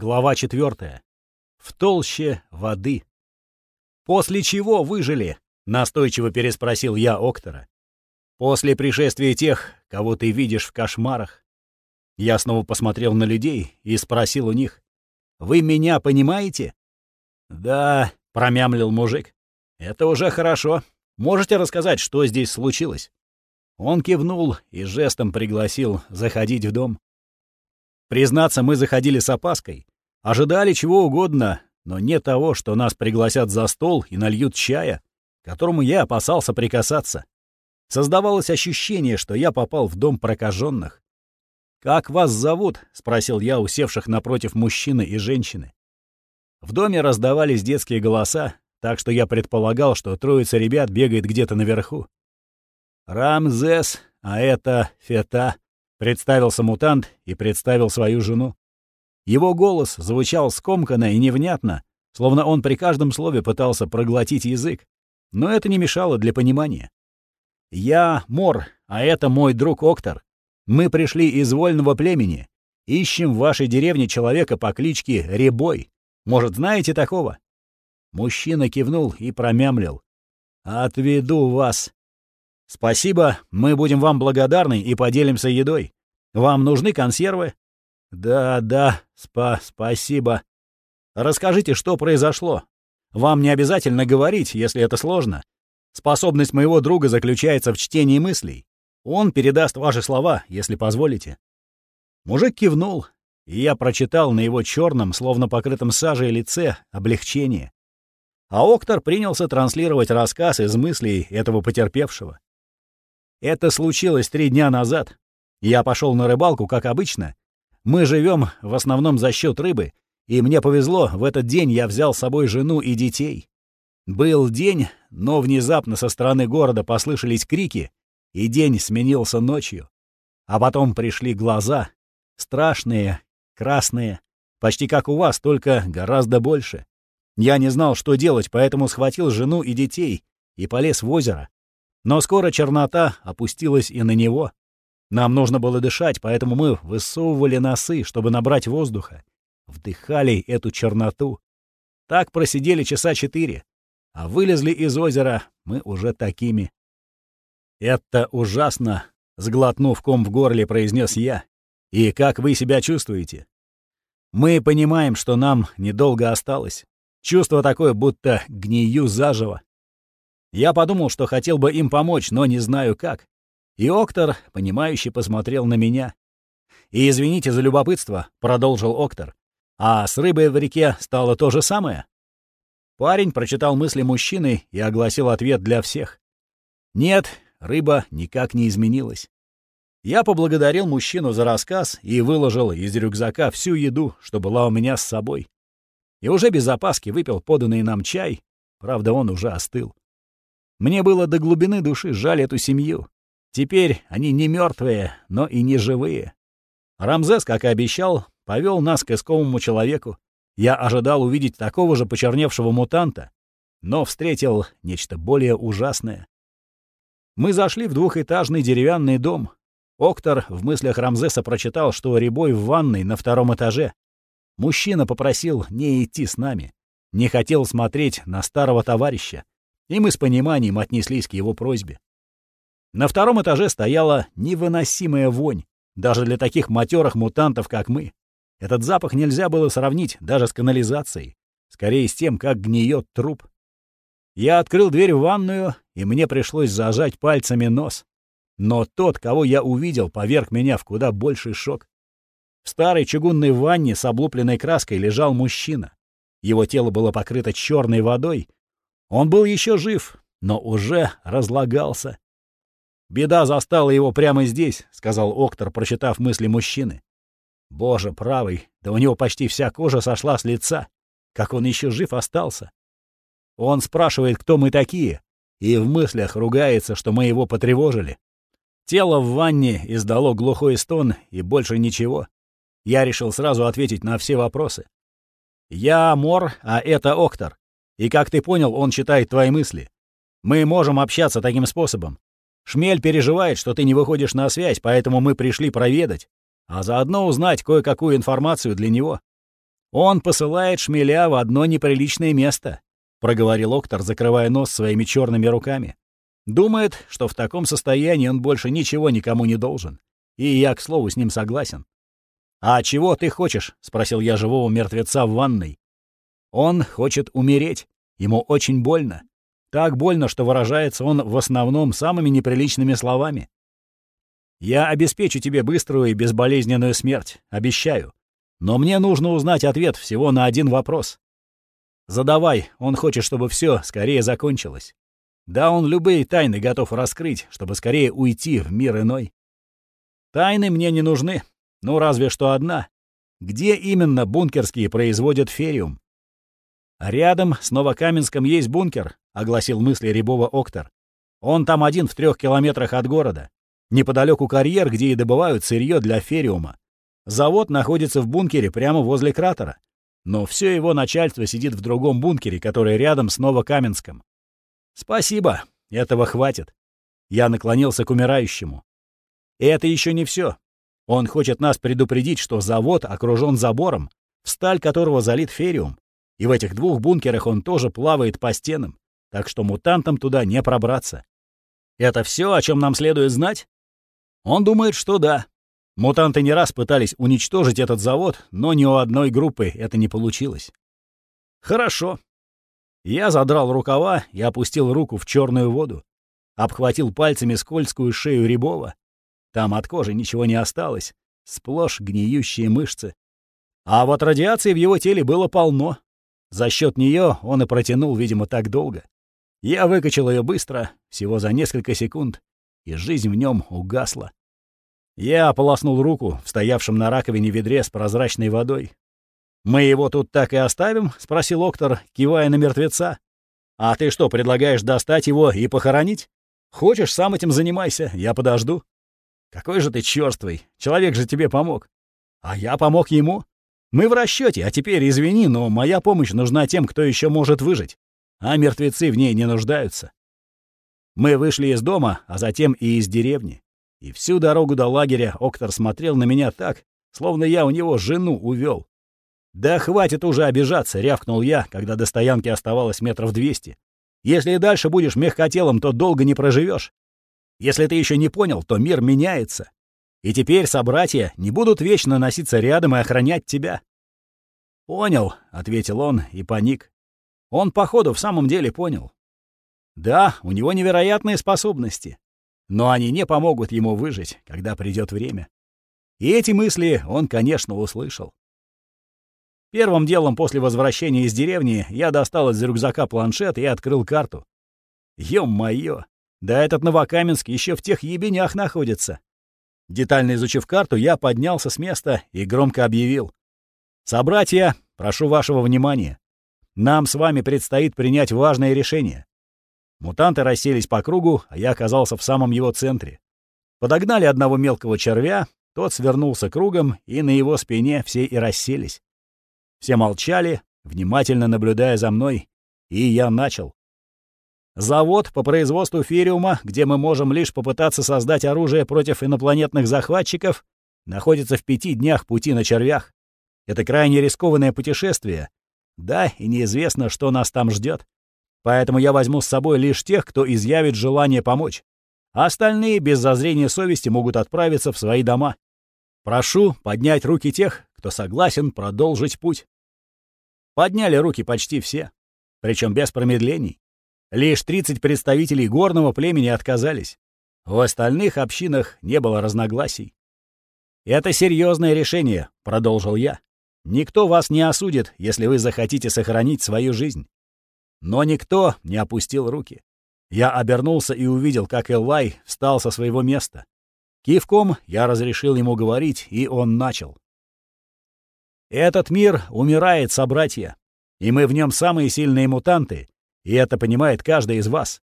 Глава 4. В толще воды. «После чего выжили?» — настойчиво переспросил я Октора. «После пришествия тех, кого ты видишь в кошмарах». Я снова посмотрел на людей и спросил у них. «Вы меня понимаете?» «Да», — промямлил мужик. «Это уже хорошо. Можете рассказать, что здесь случилось?» Он кивнул и жестом пригласил заходить в дом. Признаться, мы заходили с опаской. Ожидали чего угодно, но не того, что нас пригласят за стол и нальют чая, к которому я опасался прикасаться. Создавалось ощущение, что я попал в дом прокаженных. «Как вас зовут?» — спросил я усевших напротив мужчины и женщины. В доме раздавались детские голоса, так что я предполагал, что троица ребят бегает где-то наверху. «Рамзес, а это Фета», Представился мутант и представил свою жену. Его голос звучал скомканно и невнятно, словно он при каждом слове пытался проглотить язык. Но это не мешало для понимания. «Я Мор, а это мой друг Октор. Мы пришли из вольного племени. Ищем в вашей деревне человека по кличке Ребой. Может, знаете такого?» Мужчина кивнул и промямлил. «Отведу вас. «Спасибо, мы будем вам благодарны и поделимся едой. Вам нужны консервы?» «Да, да, спа спасибо. Расскажите, что произошло. Вам не обязательно говорить, если это сложно. Способность моего друга заключается в чтении мыслей. Он передаст ваши слова, если позволите». Мужик кивнул, и я прочитал на его черном, словно покрытом сажей лице, облегчение. А Октор принялся транслировать рассказ из мыслей этого потерпевшего. Это случилось три дня назад. Я пошел на рыбалку, как обычно. Мы живем в основном за счет рыбы, и мне повезло, в этот день я взял с собой жену и детей. Был день, но внезапно со стороны города послышались крики, и день сменился ночью. А потом пришли глаза, страшные, красные, почти как у вас, только гораздо больше. Я не знал, что делать, поэтому схватил жену и детей и полез в озеро. Но скоро чернота опустилась и на него. Нам нужно было дышать, поэтому мы высовывали носы, чтобы набрать воздуха. Вдыхали эту черноту. Так просидели часа четыре. А вылезли из озера мы уже такими. «Это ужасно!» — сглотнув ком в горле, произнес я. «И как вы себя чувствуете?» «Мы понимаем, что нам недолго осталось. Чувство такое, будто гнию заживо. Я подумал, что хотел бы им помочь, но не знаю как. И Октор, понимающе посмотрел на меня. «И извините за любопытство», — продолжил Октор. «А с рыбой в реке стало то же самое?» Парень прочитал мысли мужчины и огласил ответ для всех. «Нет, рыба никак не изменилась». Я поблагодарил мужчину за рассказ и выложил из рюкзака всю еду, что была у меня с собой. И уже без опаски выпил поданный нам чай, правда, он уже остыл. Мне было до глубины души жаль эту семью. Теперь они не мертвые, но и не живые. Рамзес, как и обещал, повел нас к искомому человеку. Я ожидал увидеть такого же почерневшего мутанта, но встретил нечто более ужасное. Мы зашли в двухэтажный деревянный дом. Октор в мыслях Рамзеса прочитал, что ребой в ванной на втором этаже. Мужчина попросил не идти с нами. Не хотел смотреть на старого товарища и мы с пониманием отнеслись к его просьбе. На втором этаже стояла невыносимая вонь, даже для таких матерых мутантов, как мы. Этот запах нельзя было сравнить даже с канализацией, скорее с тем, как гниет труп. Я открыл дверь в ванную, и мне пришлось зажать пальцами нос. Но тот, кого я увидел, поверг меня в куда больший шок. В старой чугунной ванне с облупленной краской лежал мужчина. Его тело было покрыто черной водой, он был еще жив, но уже разлагался. «Беда застала его прямо здесь», — сказал Октор, прочитав мысли мужчины. «Боже правый, да у него почти вся кожа сошла с лица. Как он еще жив остался?» Он спрашивает, кто мы такие, и в мыслях ругается, что мы его потревожили. Тело в ванне издало глухой стон и больше ничего. Я решил сразу ответить на все вопросы. «Я Мор, а это Октор. И, как ты понял, он читает твои мысли. Мы можем общаться таким способом. Шмель переживает, что ты не выходишь на связь, поэтому мы пришли проведать, а заодно узнать кое-какую информацию для него. Он посылает шмеля в одно неприличное место, проговорил Октор, закрывая нос своими черными руками. Думает, что в таком состоянии он больше ничего никому не должен. И я, к слову, с ним согласен. «А чего ты хочешь?» — спросил я живого мертвеца в ванной. «Он хочет умереть. Ему очень больно. Так больно, что выражается он в основном самыми неприличными словами. Я обеспечу тебе быструю и безболезненную смерть, обещаю. Но мне нужно узнать ответ всего на один вопрос. Задавай, он хочет, чтобы все скорее закончилось. Да, он любые тайны готов раскрыть, чтобы скорее уйти в мир иной. Тайны мне не нужны, ну разве что одна. Где именно бункерские производят фериум? Рядом с Новокаменском есть бункер, огласил мысли Рябова Октор. Он там один в трех километрах от города. Неподалеку карьер, где и добывают сырье для фериума. Завод находится в бункере прямо возле кратера. Но все его начальство сидит в другом бункере, который рядом с Новокаменском. Спасибо, этого хватит. Я наклонился к умирающему. И это еще не все. Он хочет нас предупредить, что завод окружен забором, в сталь которого залит фериум. И в этих двух бункерах он тоже плавает по стенам, так что мутантам туда не пробраться. Это все, о чем нам следует знать? Он думает, что да. Мутанты не раз пытались уничтожить этот завод, но ни у одной группы это не получилось. Хорошо. Я задрал рукава и опустил руку в черную воду. Обхватил пальцами скользкую шею Рябова. Там от кожи ничего не осталось. Сплошь гниющие мышцы. А вот радиации в его теле было полно. За счет нее он и протянул, видимо, так долго. Я выкачал ее быстро, всего за несколько секунд, и жизнь в нем угасла. Я ополоснул руку в стоявшем на раковине ведре с прозрачной водой. «Мы его тут так и оставим?» — спросил Октор, кивая на мертвеца. «А ты что, предлагаешь достать его и похоронить? Хочешь, сам этим занимайся, я подожду». «Какой же ты чёрствый, человек же тебе помог». «А я помог ему?» «Мы в расчете, а теперь извини, но моя помощь нужна тем, кто еще может выжить, а мертвецы в ней не нуждаются». Мы вышли из дома, а затем и из деревни. И всю дорогу до лагеря Октор смотрел на меня так, словно я у него жену увел. «Да хватит уже обижаться», — рявкнул я, когда до стоянки оставалось метров двести. «Если и дальше будешь мягкотелом, то долго не проживешь. Если ты еще не понял, то мир меняется. И теперь собратья не будут вечно носиться рядом и охранять тебя». «Понял», — ответил он и паник. Он, походу, в самом деле понял. Да, у него невероятные способности, но они не помогут ему выжить, когда придет время. И эти мысли он, конечно, услышал. Первым делом после возвращения из деревни я достал из рюкзака планшет и открыл карту. Ё-моё! Да этот Новокаменск еще в тех ебенях находится. Детально изучив карту, я поднялся с места и громко объявил. «Собратья, прошу вашего внимания. Нам с вами предстоит принять важное решение. Мутанты расселись по кругу, а я оказался в самом его центре. Подогнали одного мелкого червя, тот свернулся кругом, и на его спине все и расселись. Все молчали, внимательно наблюдая за мной, и я начал. Завод по производству фериума, где мы можем лишь попытаться создать оружие против инопланетных захватчиков, находится в пяти днях пути на червях. Это крайне рискованное путешествие. Да, и неизвестно, что нас там ждет. Поэтому я возьму с собой лишь тех, кто изъявит желание помочь. А остальные без зазрения совести могут отправиться в свои дома. Прошу поднять руки тех, кто согласен продолжить путь. Подняли руки почти все, причем без промедлений. Лишь 30 представителей горного племени отказались. В остальных общинах не было разногласий. «Это серьезное решение», — продолжил я. «Никто вас не осудит, если вы захотите сохранить свою жизнь. Но никто не опустил руки. Я обернулся и увидел, как Эллай встал со своего места. Кивком я разрешил ему говорить, и он начал. «Этот мир умирает, собратья, и мы в нем самые сильные мутанты, и это понимает каждый из вас.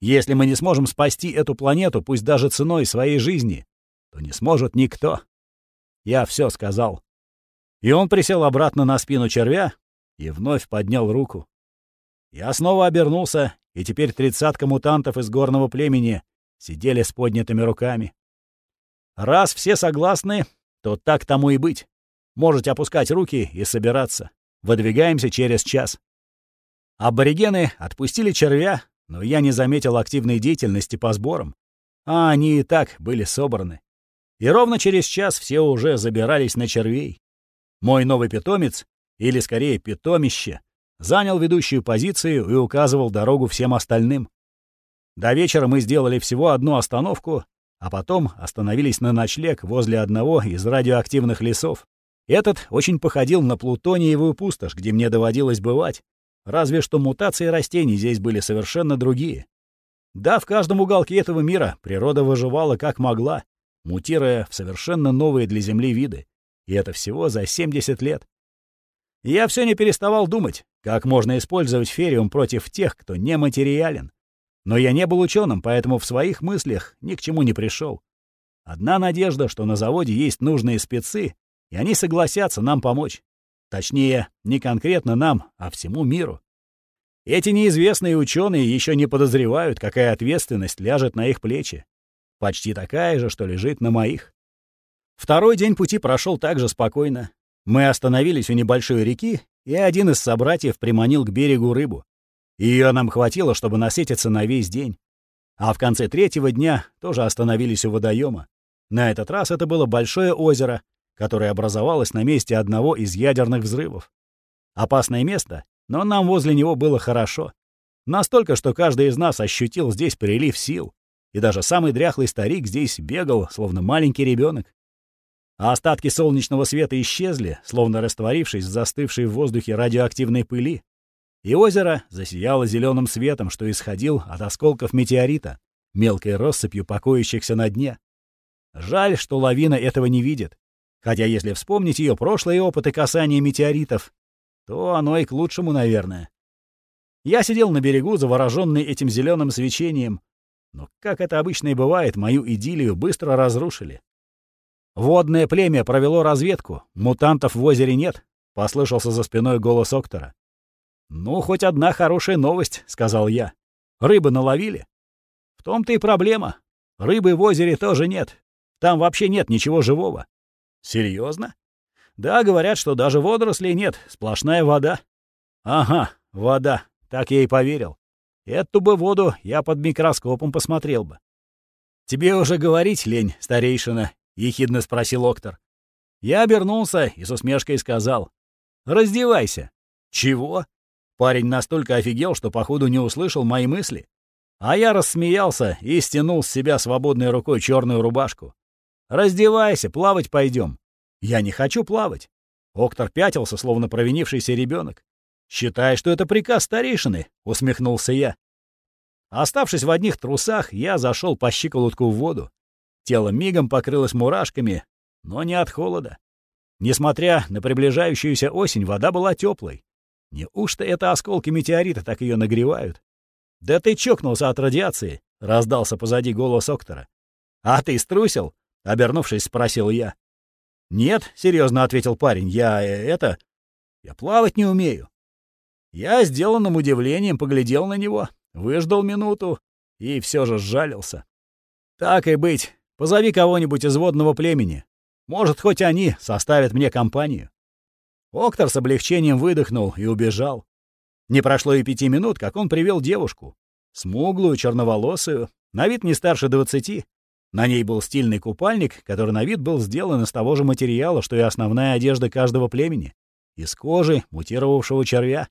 Если мы не сможем спасти эту планету, пусть даже ценой своей жизни, то не сможет никто. Я все сказал. И он присел обратно на спину червя и вновь поднял руку. Я снова обернулся, и теперь тридцатка мутантов из горного племени сидели с поднятыми руками. Раз все согласны, то так тому и быть. Можете опускать руки и собираться. Выдвигаемся через час». Аборигены отпустили червя, но я не заметил активной деятельности по сборам. А они и так были собраны. И ровно через час все уже забирались на червей. Мой новый питомец, или скорее питомище, занял ведущую позицию и указывал дорогу всем остальным. До вечера мы сделали всего одну остановку, а потом остановились на ночлег возле одного из радиоактивных лесов. Этот очень походил на плутониевую пустошь, где мне доводилось бывать, разве что мутации растений здесь были совершенно другие. Да, в каждом уголке этого мира природа выживала как могла, мутируя в совершенно новые для Земли виды. И это всего за 70 лет. я все не переставал думать, как можно использовать фериум против тех, кто нематериален. Но я не был ученым, поэтому в своих мыслях ни к чему не пришел. Одна надежда, что на заводе есть нужные спецы, и они согласятся нам помочь. Точнее, не конкретно нам, а всему миру. Эти неизвестные ученые еще не подозревают, какая ответственность ляжет на их плечи. Почти такая же, что лежит на моих. Второй день пути прошел также спокойно. Мы остановились у небольшой реки, и один из собратьев приманил к берегу рыбу. Ее нам хватило, чтобы насытиться на весь день. А в конце третьего дня тоже остановились у водоема. На этот раз это было большое озеро, которое образовалось на месте одного из ядерных взрывов. Опасное место, но нам возле него было хорошо. Настолько, что каждый из нас ощутил здесь прилив сил, и даже самый дряхлый старик здесь бегал, словно маленький ребенок. А остатки солнечного света исчезли, словно растворившись в застывшей в воздухе радиоактивной пыли, и озеро засияло зеленым светом, что исходил от осколков метеорита, мелкой россыпью покоящихся на дне. Жаль, что лавина этого не видит. Хотя если вспомнить ее прошлые опыты касания метеоритов, то оно и к лучшему, наверное. Я сидел на берегу, завороженный этим зеленым свечением, но, как это обычно и бывает, мою идиллию быстро разрушили. Водное племя провело разведку, мутантов в озере нет, — послышался за спиной голос Октора. «Ну, хоть одна хорошая новость», — сказал я. «Рыбы наловили?» «В том-то и проблема. Рыбы в озере тоже нет. Там вообще нет ничего живого». «Серьезно?» «Да, говорят, что даже водорослей нет, сплошная вода». «Ага, вода. Так я и поверил. Эту бы воду я под микроскопом посмотрел бы». «Тебе уже говорить лень, старейшина?» — ехидно спросил Октор. Я обернулся и с усмешкой сказал. «Раздевайся». «Чего?» Парень настолько офигел, что, походу, не услышал мои мысли. А я рассмеялся и стянул с себя свободной рукой черную рубашку. «Раздевайся, плавать пойдем». «Я не хочу плавать». Октор пятился, словно провинившийся ребенок. «Считай, что это приказ старейшины», — усмехнулся я. Оставшись в одних трусах, я зашел по щиколотку в воду. Тело мигом покрылось мурашками, но не от холода. Несмотря на приближающуюся осень, вода была теплой. Неужто это осколки метеорита так ее нагревают? «Да ты чокнулся от радиации!» — раздался позади голос Октора. «А ты струсил?» — обернувшись, спросил я. «Нет», — серьезно ответил парень, — «я... Э, это... я плавать не умею». Я сделанным удивлением поглядел на него, выждал минуту и все же сжалился. «Так и быть, позови кого-нибудь из водного племени. Может, хоть они составят мне компанию». Октор с облегчением выдохнул и убежал. Не прошло и пяти минут, как он привел девушку. Смуглую, черноволосую, на вид не старше двадцати. На ней был стильный купальник, который на вид был сделан из того же материала, что и основная одежда каждого племени. Из кожи мутировавшего червя.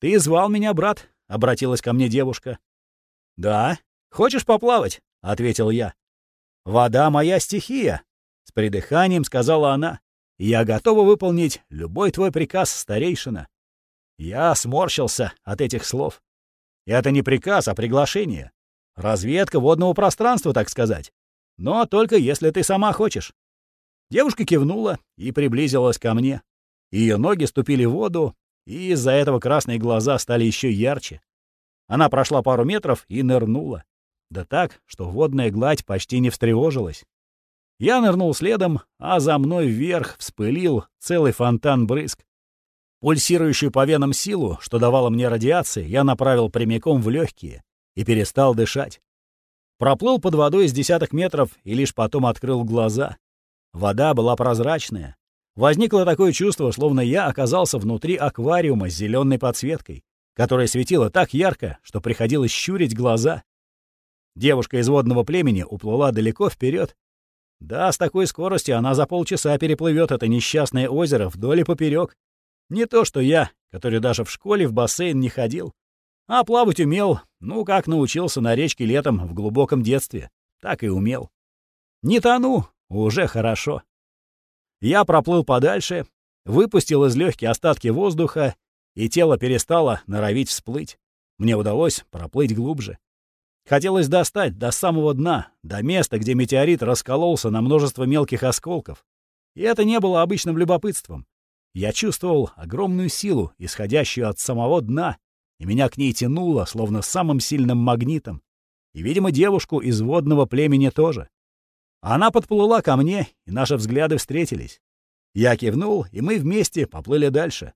«Ты звал меня, брат?» — обратилась ко мне девушка. «Да. Хочешь поплавать?» — ответил я. «Вода — моя стихия», — с придыханием сказала она. Я готова выполнить любой твой приказ, старейшина». Я сморщился от этих слов. Это не приказ, а приглашение. Разведка водного пространства, так сказать. Но только если ты сама хочешь. Девушка кивнула и приблизилась ко мне. Ее ноги ступили в воду, и из-за этого красные глаза стали еще ярче. Она прошла пару метров и нырнула. Да так, что водная гладь почти не встревожилась. Я нырнул следом, а за мной вверх вспылил целый фонтан брызг. Пульсирующую по венам силу, что давала мне радиация, я направил прямиком в легкие и перестал дышать. Проплыл под водой с десяток метров и лишь потом открыл глаза. Вода была прозрачная. Возникло такое чувство, словно я оказался внутри аквариума с зеленой подсветкой, которая светила так ярко, что приходилось щурить глаза. Девушка из водного племени уплыла далеко вперед. Да, с такой скоростью она за полчаса переплывет это несчастное озеро вдоль и поперек. Не то что я, который даже в школе в бассейн не ходил. А плавать умел, ну, как научился на речке летом в глубоком детстве. Так и умел. Не тону, уже хорошо. Я проплыл подальше, выпустил из легких остатки воздуха, и тело перестало норовить всплыть. Мне удалось проплыть глубже. Хотелось достать до самого дна, до места, где метеорит раскололся на множество мелких осколков. И это не было обычным любопытством. Я чувствовал огромную силу, исходящую от самого дна, и меня к ней тянуло, словно самым сильным магнитом. И, видимо, девушку из водного племени тоже. Она подплыла ко мне, и наши взгляды встретились. Я кивнул, и мы вместе поплыли дальше.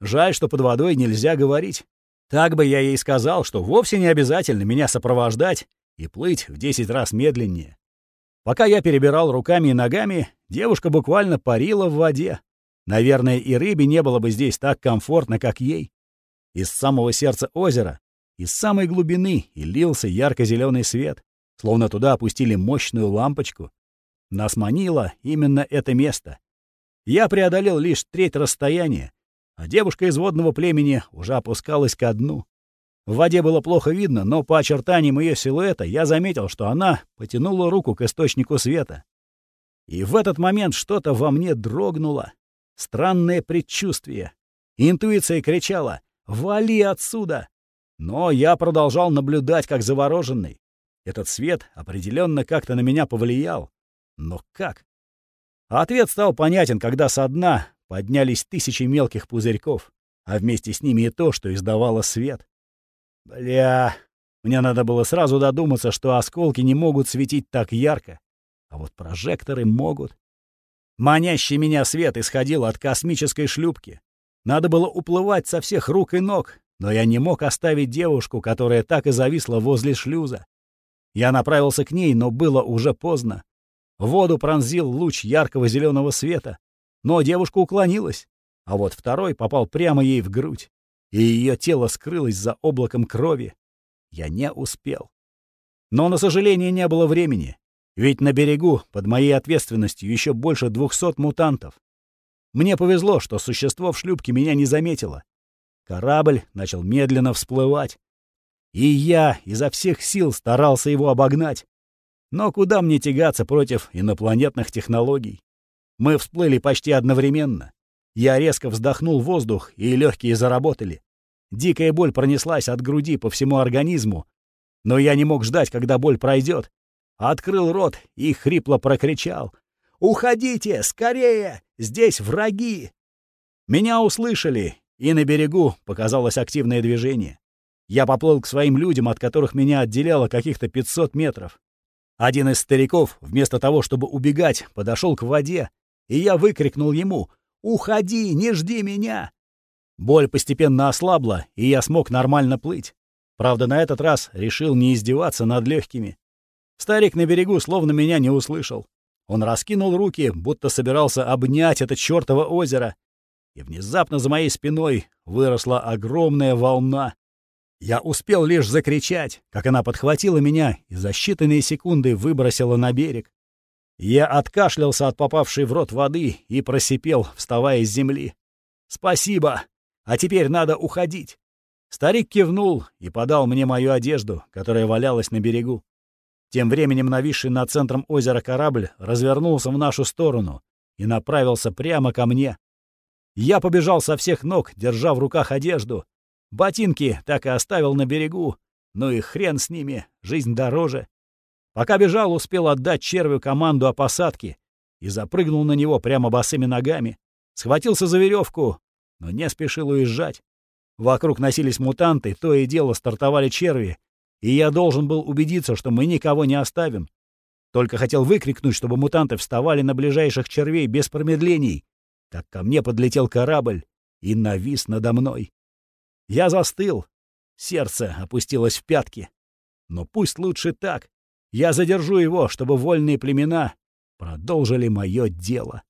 Жаль, что под водой нельзя говорить. Так бы я ей сказал, что вовсе не обязательно меня сопровождать и плыть в десять раз медленнее. Пока я перебирал руками и ногами, девушка буквально парила в воде. Наверное, и рыбе не было бы здесь так комфортно, как ей. Из самого сердца озера, из самой глубины и лился ярко зеленый свет, словно туда опустили мощную лампочку. Нас манило именно это место. Я преодолел лишь треть расстояния, а девушка из водного племени уже опускалась ко дну. В воде было плохо видно, но по очертаниям ее силуэта я заметил, что она потянула руку к источнику света. И в этот момент что-то во мне дрогнуло. Странное предчувствие. Интуиция кричала «Вали отсюда!» Но я продолжал наблюдать, как завороженный. Этот свет определенно как-то на меня повлиял. Но как? Ответ стал понятен, когда со дна поднялись тысячи мелких пузырьков, а вместе с ними и то, что издавало свет. Бля, мне надо было сразу додуматься, что осколки не могут светить так ярко, а вот прожекторы могут. Манящий меня свет исходил от космической шлюпки. Надо было уплывать со всех рук и ног, но я не мог оставить девушку, которая так и зависла возле шлюза. Я направился к ней, но было уже поздно. Воду пронзил луч яркого зеленого света, но девушка уклонилась, а вот второй попал прямо ей в грудь, и ее тело скрылось за облаком крови. Я не успел. Но, на сожаление, не было времени, ведь на берегу под моей ответственностью еще больше двухсот мутантов. Мне повезло, что существо в шлюпке меня не заметило. Корабль начал медленно всплывать. И я изо всех сил старался его обогнать. Но куда мне тягаться против инопланетных технологий? Мы всплыли почти одновременно. Я резко вздохнул воздух, и легкие заработали. Дикая боль пронеслась от груди по всему организму, но я не мог ждать, когда боль пройдет. Открыл рот и хрипло прокричал. «Уходите! Скорее! Здесь враги!» Меня услышали, и на берегу показалось активное движение. Я поплыл к своим людям, от которых меня отделяло каких-то 500 метров. Один из стариков, вместо того, чтобы убегать, подошел к воде и я выкрикнул ему «Уходи, не жди меня!». Боль постепенно ослабла, и я смог нормально плыть. Правда, на этот раз решил не издеваться над легкими. Старик на берегу словно меня не услышал. Он раскинул руки, будто собирался обнять это чёртово озеро. И внезапно за моей спиной выросла огромная волна. Я успел лишь закричать, как она подхватила меня и за считанные секунды выбросила на берег. Я откашлялся от попавшей в рот воды и просипел, вставая с земли. «Спасибо! А теперь надо уходить!» Старик кивнул и подал мне мою одежду, которая валялась на берегу. Тем временем нависший над центром озера корабль развернулся в нашу сторону и направился прямо ко мне. Я побежал со всех ног, держа в руках одежду. Ботинки так и оставил на берегу. Ну и хрен с ними, жизнь дороже. Пока бежал, успел отдать червю команду о посадке и запрыгнул на него прямо босыми ногами. Схватился за веревку, но не спешил уезжать. Вокруг носились мутанты, то и дело стартовали черви, и я должен был убедиться, что мы никого не оставим. Только хотел выкрикнуть, чтобы мутанты вставали на ближайших червей без промедлений, как ко мне подлетел корабль и навис надо мной. Я застыл, сердце опустилось в пятки. Но пусть лучше так, я задержу его, чтобы вольные племена продолжили мое дело.